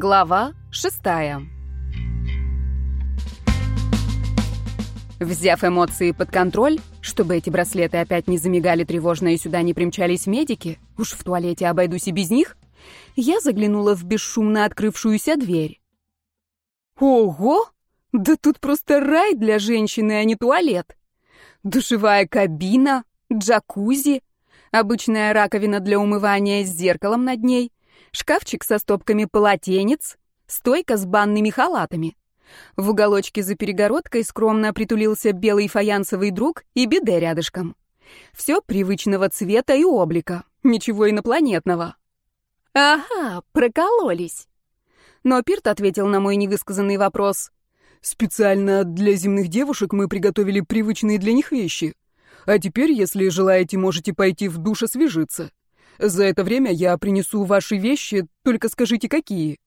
Глава шестая. Взяв эмоции под контроль, чтобы эти браслеты опять не замигали тревожно и сюда не примчались медики, уж в туалете обойдусь и без них, я заглянула в бесшумно открывшуюся дверь. Ого! Да тут просто рай для женщины, а не туалет. Душевая кабина, джакузи, обычная раковина для умывания с зеркалом над ней, шкафчик со стопками полотенец, стойка с банными халатами. В уголочке за перегородкой скромно притулился белый фаянсовый друг и биде рядышком. Все привычного цвета и облика, ничего инопланетного. «Ага, прокололись». Но Пирт ответил на мой невысказанный вопрос. «Специально для земных девушек мы приготовили привычные для них вещи. А теперь, если желаете, можете пойти в душ освежиться. За это время я принесу ваши вещи, только скажите, какие».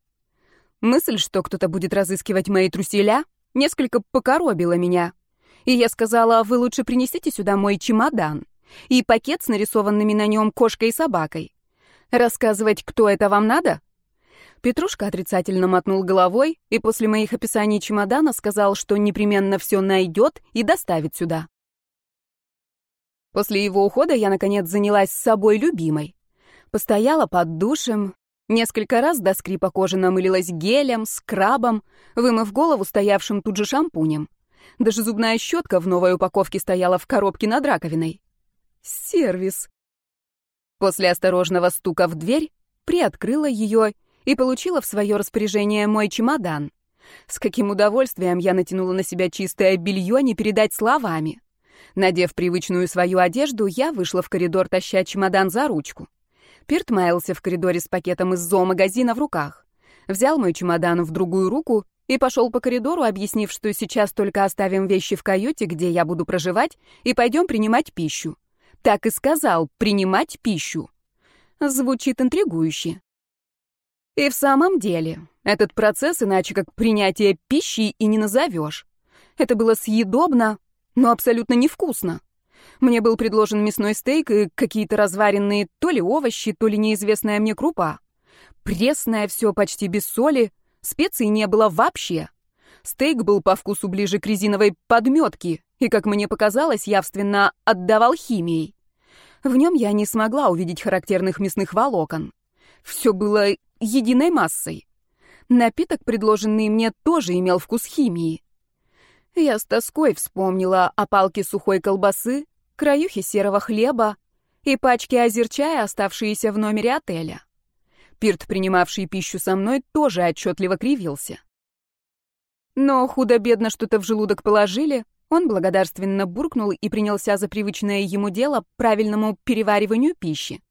Мысль, что кто-то будет разыскивать мои труселя, несколько покоробила меня. И я сказала, вы лучше принесите сюда мой чемодан и пакет с нарисованными на нем кошкой и собакой. Рассказывать, кто это вам надо? Петрушка отрицательно мотнул головой и после моих описаний чемодана сказал, что непременно все найдет и доставит сюда. После его ухода я, наконец, занялась собой любимой. Постояла под душем, несколько раз до скрипа кожи намылилась гелем, скрабом, вымыв голову стоявшим тут же шампунем. Даже зубная щетка в новой упаковке стояла в коробке над раковиной. Сервис. После осторожного стука в дверь приоткрыла ее и получила в свое распоряжение мой чемодан. С каким удовольствием я натянула на себя чистое белье, не передать словами. Надев привычную свою одежду, я вышла в коридор, таща чемодан за ручку. Пирт маялся в коридоре с пакетом из зоомагазина в руках. Взял мой чемодан в другую руку и пошел по коридору, объяснив, что сейчас только оставим вещи в каюте, где я буду проживать, и пойдем принимать пищу. Так и сказал «принимать пищу». Звучит интригующе. И в самом деле, этот процесс иначе как принятие пищи и не назовешь. Это было съедобно, но абсолютно невкусно. Мне был предложен мясной стейк и какие-то разваренные то ли овощи, то ли неизвестная мне крупа. Пресное все почти без соли, специй не было вообще. Стейк был по вкусу ближе к резиновой подметке и, как мне показалось, явственно отдавал химией. В нем я не смогла увидеть характерных мясных волокон. Все было единой массой. Напиток, предложенный мне, тоже имел вкус химии. Я с тоской вспомнила о палке сухой колбасы, краюхи серого хлеба и пачки озерчая, оставшиеся в номере отеля. Пирт, принимавший пищу со мной, тоже отчетливо кривился. Но худо-бедно что-то в желудок положили, он благодарственно буркнул и принялся за привычное ему дело правильному перевариванию пищи.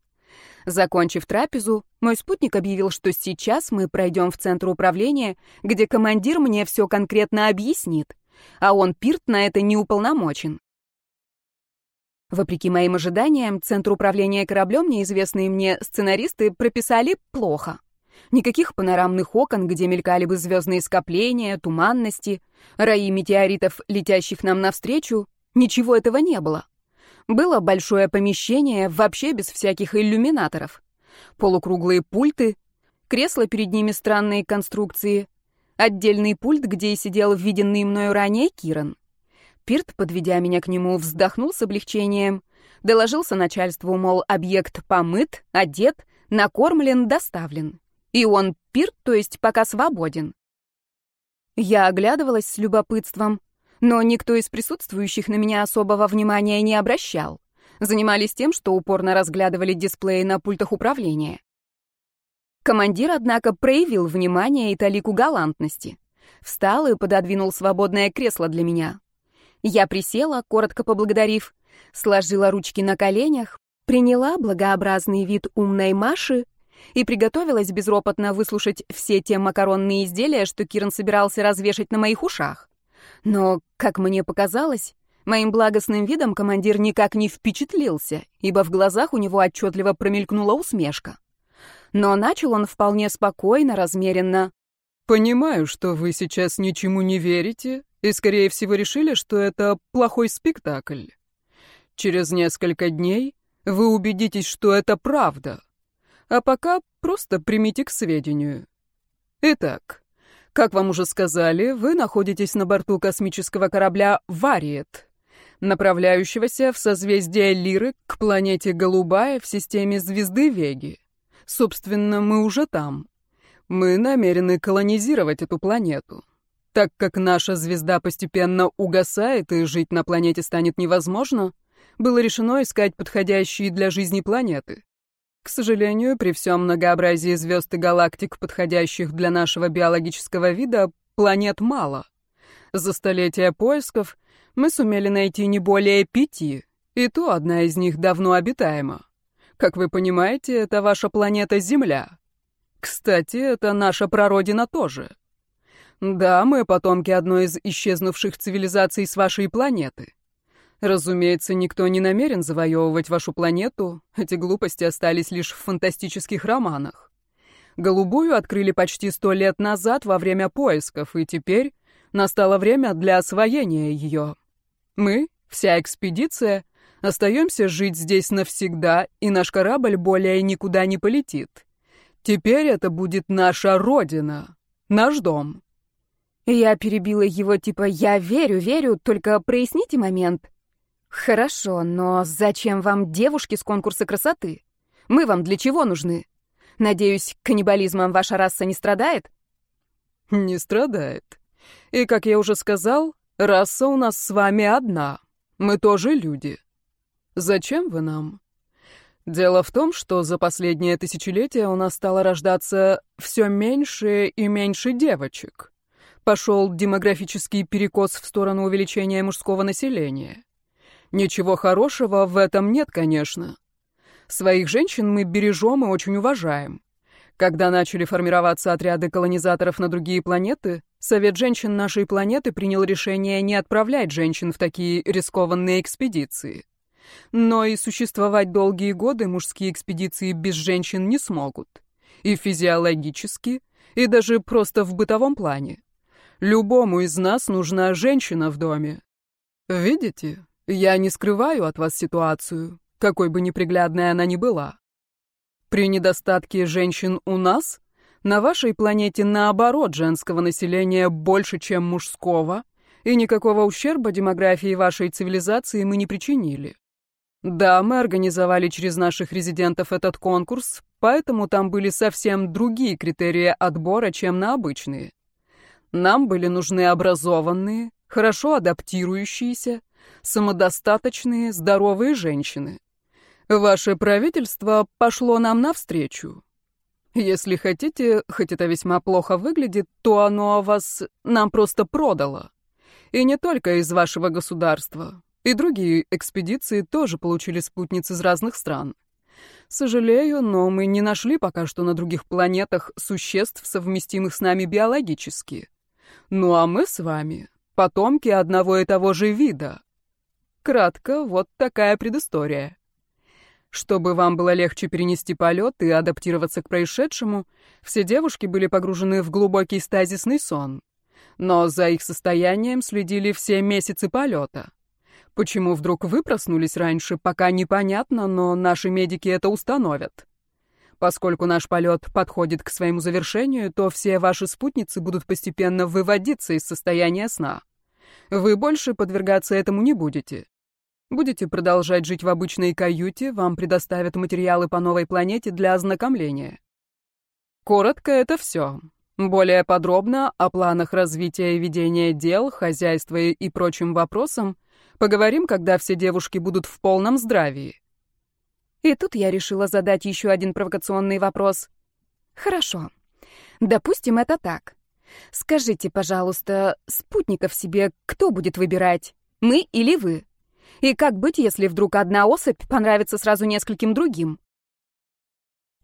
Закончив трапезу, мой спутник объявил, что сейчас мы пройдем в центр управления, где командир мне все конкретно объяснит, а он, Пирт, на это не уполномочен. Вопреки моим ожиданиям, Центр управления кораблем неизвестные мне сценаристы прописали плохо. Никаких панорамных окон, где мелькали бы звездные скопления, туманности, раи метеоритов, летящих нам навстречу, ничего этого не было. Было большое помещение, вообще без всяких иллюминаторов. Полукруглые пульты, кресла перед ними странные конструкции, отдельный пульт, где и сидел виденный мною ранее Киран. Пирт, подведя меня к нему, вздохнул с облегчением, доложился начальству, мол, объект помыт, одет, накормлен, доставлен. И он, Пирт, то есть пока свободен. Я оглядывалась с любопытством, но никто из присутствующих на меня особого внимания не обращал. Занимались тем, что упорно разглядывали дисплеи на пультах управления. Командир, однако, проявил внимание и талику галантности. Встал и пододвинул свободное кресло для меня. Я присела, коротко поблагодарив, сложила ручки на коленях, приняла благообразный вид умной Маши и приготовилась безропотно выслушать все те макаронные изделия, что Киран собирался развешать на моих ушах. Но, как мне показалось, моим благостным видом командир никак не впечатлился, ибо в глазах у него отчетливо промелькнула усмешка. Но начал он вполне спокойно, размеренно. «Понимаю, что вы сейчас ничему не верите, и, скорее всего, решили, что это плохой спектакль. Через несколько дней вы убедитесь, что это правда. А пока просто примите к сведению. Итак, как вам уже сказали, вы находитесь на борту космического корабля «Вариет», направляющегося в созвездие Лиры к планете Голубая в системе звезды Веги. Собственно, мы уже там. Мы намерены колонизировать эту планету. Так как наша звезда постепенно угасает и жить на планете станет невозможно, было решено искать подходящие для жизни планеты. К сожалению, при всем многообразии звезд и галактик, подходящих для нашего биологического вида, планет мало. За столетия поисков мы сумели найти не более пяти, и то одна из них давно обитаема. Как вы понимаете, это ваша планета Земля. Кстати, это наша прародина тоже. Да, мы потомки одной из исчезнувших цивилизаций с вашей планеты. Разумеется, никто не намерен завоевывать вашу планету, эти глупости остались лишь в фантастических романах. Голубую открыли почти сто лет назад во время поисков, и теперь настало время для освоения ее. Мы, вся экспедиция, остаемся жить здесь навсегда, и наш корабль более никуда не полетит. Теперь это будет наша родина, наш дом. Я перебила его типа «я верю, верю, только проясните момент». «Хорошо, но зачем вам девушки с конкурса красоты? Мы вам для чего нужны? Надеюсь, каннибализмом ваша раса не страдает?» «Не страдает. И, как я уже сказал, раса у нас с вами одна. Мы тоже люди. Зачем вы нам?» Дело в том, что за последнее тысячелетие у нас стало рождаться все меньше и меньше девочек. Пошел демографический перекос в сторону увеличения мужского населения. Ничего хорошего в этом нет, конечно. Своих женщин мы бережем и очень уважаем. Когда начали формироваться отряды колонизаторов на другие планеты, Совет женщин нашей планеты принял решение не отправлять женщин в такие рискованные экспедиции. Но и существовать долгие годы мужские экспедиции без женщин не смогут. И физиологически, и даже просто в бытовом плане. Любому из нас нужна женщина в доме. Видите, я не скрываю от вас ситуацию, какой бы неприглядной она ни была. При недостатке женщин у нас, на вашей планете наоборот женского населения больше, чем мужского, и никакого ущерба демографии вашей цивилизации мы не причинили. Да, мы организовали через наших резидентов этот конкурс, поэтому там были совсем другие критерии отбора, чем на обычные. Нам были нужны образованные, хорошо адаптирующиеся, самодостаточные, здоровые женщины. Ваше правительство пошло нам навстречу. Если хотите, хоть это весьма плохо выглядит, то оно вас нам просто продало. И не только из вашего государства. И другие экспедиции тоже получили спутниц из разных стран. Сожалею, но мы не нашли пока что на других планетах существ, совместимых с нами биологически. Ну а мы с вами — потомки одного и того же вида. Кратко, вот такая предыстория. Чтобы вам было легче перенести полет и адаптироваться к происшедшему, все девушки были погружены в глубокий стазисный сон. Но за их состоянием следили все месяцы полета. Почему вдруг вы проснулись раньше, пока непонятно, но наши медики это установят. Поскольку наш полет подходит к своему завершению, то все ваши спутницы будут постепенно выводиться из состояния сна. Вы больше подвергаться этому не будете. Будете продолжать жить в обычной каюте, вам предоставят материалы по новой планете для ознакомления. Коротко это все. Более подробно о планах развития и ведения дел, хозяйства и прочим вопросам поговорим, когда все девушки будут в полном здравии. И тут я решила задать еще один провокационный вопрос. Хорошо. Допустим, это так. Скажите, пожалуйста, спутников себе кто будет выбирать? Мы или вы? И как быть, если вдруг одна особь понравится сразу нескольким другим?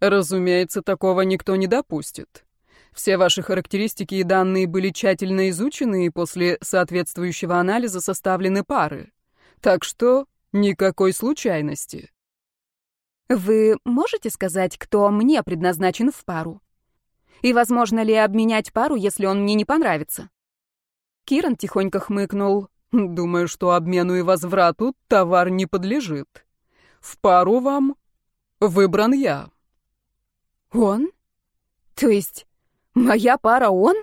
Разумеется, такого никто не допустит. Все ваши характеристики и данные были тщательно изучены и после соответствующего анализа составлены пары. Так что никакой случайности. Вы можете сказать, кто мне предназначен в пару? И возможно ли обменять пару, если он мне не понравится? Киран тихонько хмыкнул. Думаю, что обмену и возврату товар не подлежит. В пару вам выбран я. Он? То есть Моя пара он?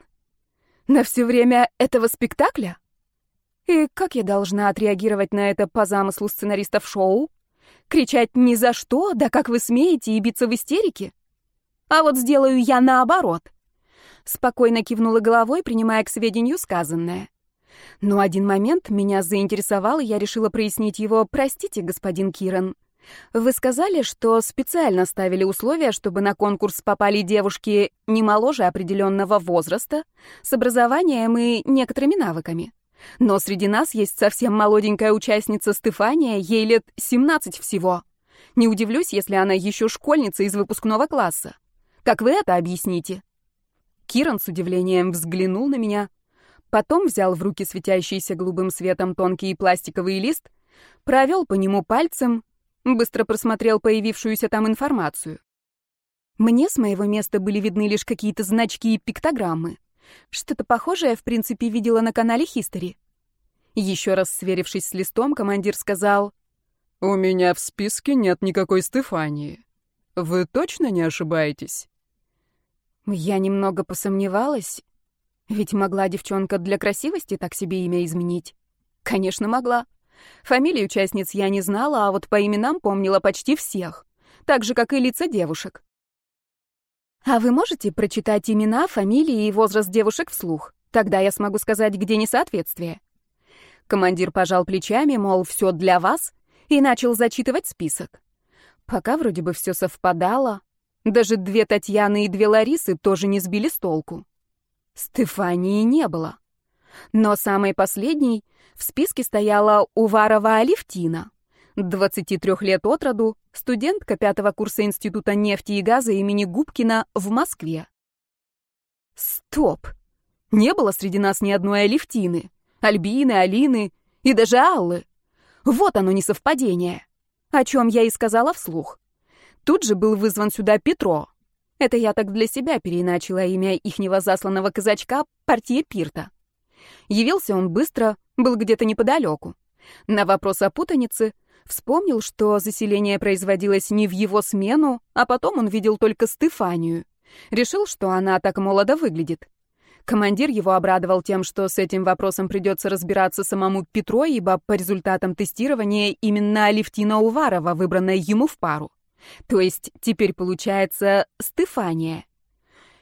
На все время этого спектакля? И как я должна отреагировать на это по замыслу сценаристов шоу? Кричать «ни за что», да как вы смеете, и биться в истерике? А вот сделаю я наоборот. Спокойно кивнула головой, принимая к сведению сказанное. Но один момент меня заинтересовал, и я решила прояснить его. «Простите, господин Киран, вы сказали, что специально ставили условия, чтобы на конкурс попали девушки не моложе определенного возраста, с образованием и некоторыми навыками. Но среди нас есть совсем молоденькая участница Стефания, ей лет 17 всего. Не удивлюсь, если она еще школьница из выпускного класса. Как вы это объясните?» Киран с удивлением взглянул на меня, потом взял в руки светящийся голубым светом тонкий пластиковый лист, провел по нему пальцем, быстро просмотрел появившуюся там информацию. Мне с моего места были видны лишь какие-то значки и пиктограммы. Что-то похожее, в принципе, видела на канале History. Еще раз сверившись с листом, командир сказал, «У меня в списке нет никакой Стефании. Вы точно не ошибаетесь?» Я немного посомневалась, ведь могла девчонка для красивости так себе имя изменить. Конечно, могла. Фамилии участниц я не знала, а вот по именам помнила почти всех, так же, как и лица девушек. А вы можете прочитать имена, фамилии и возраст девушек вслух? Тогда я смогу сказать, где несоответствие. Командир пожал плечами, мол, все для вас, и начал зачитывать список. Пока вроде бы все совпадало, даже две Татьяны и две Ларисы тоже не сбили с толку. Стефании не было. Но самой последней в списке стояла Уварова Алевтина, 23 лет от роду, студентка пятого курса Института нефти и газа имени Губкина в Москве. Стоп! Не было среди нас ни одной Алевтины, Альбины, Алины и даже Аллы. Вот оно несовпадение, о чем я и сказала вслух. Тут же был вызван сюда Петро. Это я так для себя переиначила имя ихнего засланного казачка, партия Пирта. Явился он быстро, был где-то неподалеку. На вопрос о путанице вспомнил, что заселение производилось не в его смену, а потом он видел только Стефанию. Решил, что она так молодо выглядит. Командир его обрадовал тем, что с этим вопросом придется разбираться самому Петро, ибо по результатам тестирования именно Алевтина Уварова, выбранная ему в пару. То есть теперь получается Стефания.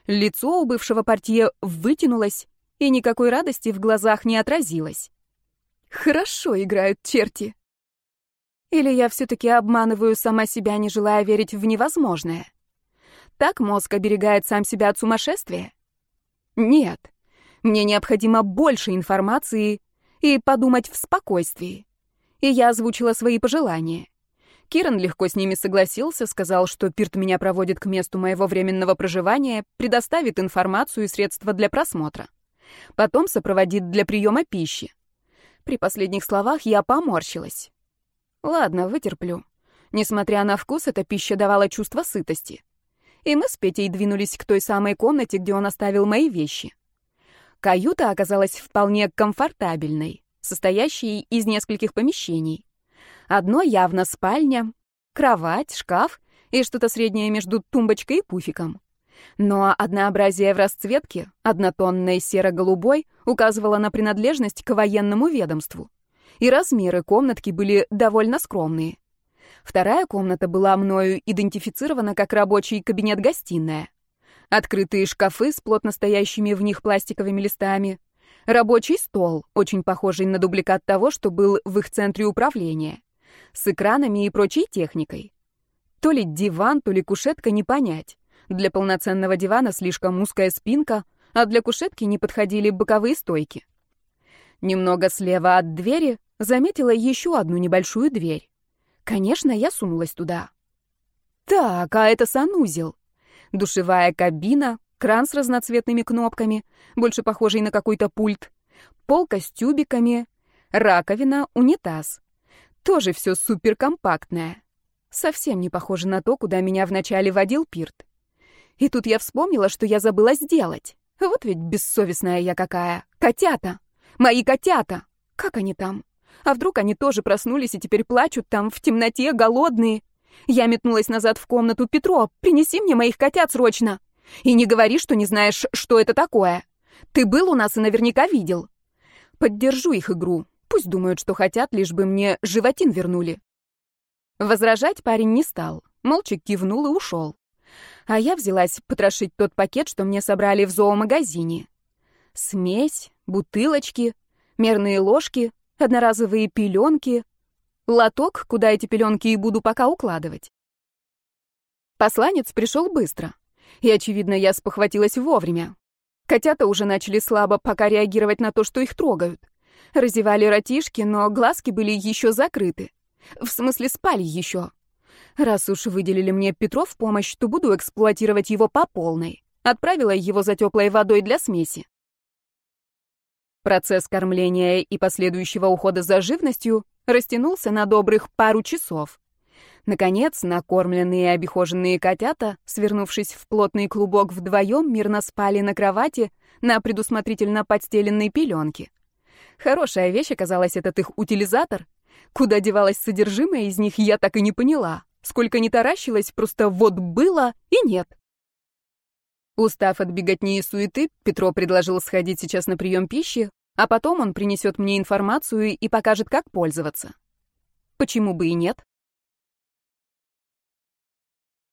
Лицо у бывшего портье вытянулось, и никакой радости в глазах не отразилось. Хорошо играют черти. Или я все-таки обманываю сама себя, не желая верить в невозможное? Так мозг оберегает сам себя от сумасшествия? Нет. Мне необходимо больше информации и подумать в спокойствии. И я озвучила свои пожелания. Киран легко с ними согласился, сказал, что Пирт меня проводит к месту моего временного проживания, предоставит информацию и средства для просмотра. Потом сопроводит для приема пищи. При последних словах я поморщилась. Ладно, вытерплю. Несмотря на вкус, эта пища давала чувство сытости. И мы с Петей двинулись к той самой комнате, где он оставил мои вещи. Каюта оказалась вполне комфортабельной, состоящей из нескольких помещений. Одно явно спальня, кровать, шкаф и что-то среднее между тумбочкой и пуфиком. Но однообразие в расцветке, однотонной серо-голубой, указывало на принадлежность к военному ведомству. И размеры комнатки были довольно скромные. Вторая комната была мною идентифицирована как рабочий кабинет-гостиная. Открытые шкафы с плотно стоящими в них пластиковыми листами. Рабочий стол, очень похожий на дубликат того, что был в их центре управления с экранами и прочей техникой. То ли диван, то ли кушетка не понять. Для полноценного дивана слишком узкая спинка, а для кушетки не подходили боковые стойки. Немного слева от двери заметила еще одну небольшую дверь. Конечно, я сунулась туда. Так, а это санузел. Душевая кабина, кран с разноцветными кнопками, больше похожий на какой-то пульт, полка с тюбиками, раковина, унитаз. Тоже все суперкомпактное. Совсем не похоже на то, куда меня вначале водил Пирт. И тут я вспомнила, что я забыла сделать. Вот ведь бессовестная я какая. Котята! Мои котята! Как они там? А вдруг они тоже проснулись и теперь плачут там в темноте, голодные? Я метнулась назад в комнату. «Петро, принеси мне моих котят срочно! И не говори, что не знаешь, что это такое. Ты был у нас и наверняка видел. Поддержу их игру. Пусть думают, что хотят, лишь бы мне животин вернули. Возражать парень не стал. Молча кивнул и ушел. А я взялась потрошить тот пакет, что мне собрали в зоомагазине. Смесь, бутылочки, мерные ложки, одноразовые пеленки, лоток, куда эти пеленки и буду пока укладывать. Посланец пришел быстро. И, очевидно, я спохватилась вовремя. Котята уже начали слабо пока реагировать на то, что их трогают. Разевали ротишки, но глазки были еще закрыты. В смысле, спали еще. Раз уж выделили мне Петров помощь, то буду эксплуатировать его по полной. Отправила его за теплой водой для смеси. Процесс кормления и последующего ухода за живностью растянулся на добрых пару часов. Наконец, накормленные и обихоженные котята, свернувшись в плотный клубок вдвоем, мирно спали на кровати на предусмотрительно подстеленной пеленке. Хорошая вещь оказалась этот их утилизатор. Куда девалось содержимое из них, я так и не поняла. Сколько не таращилась, просто вот было и нет. Устав от беготни и суеты, Петро предложил сходить сейчас на прием пищи, а потом он принесет мне информацию и покажет, как пользоваться. Почему бы и нет?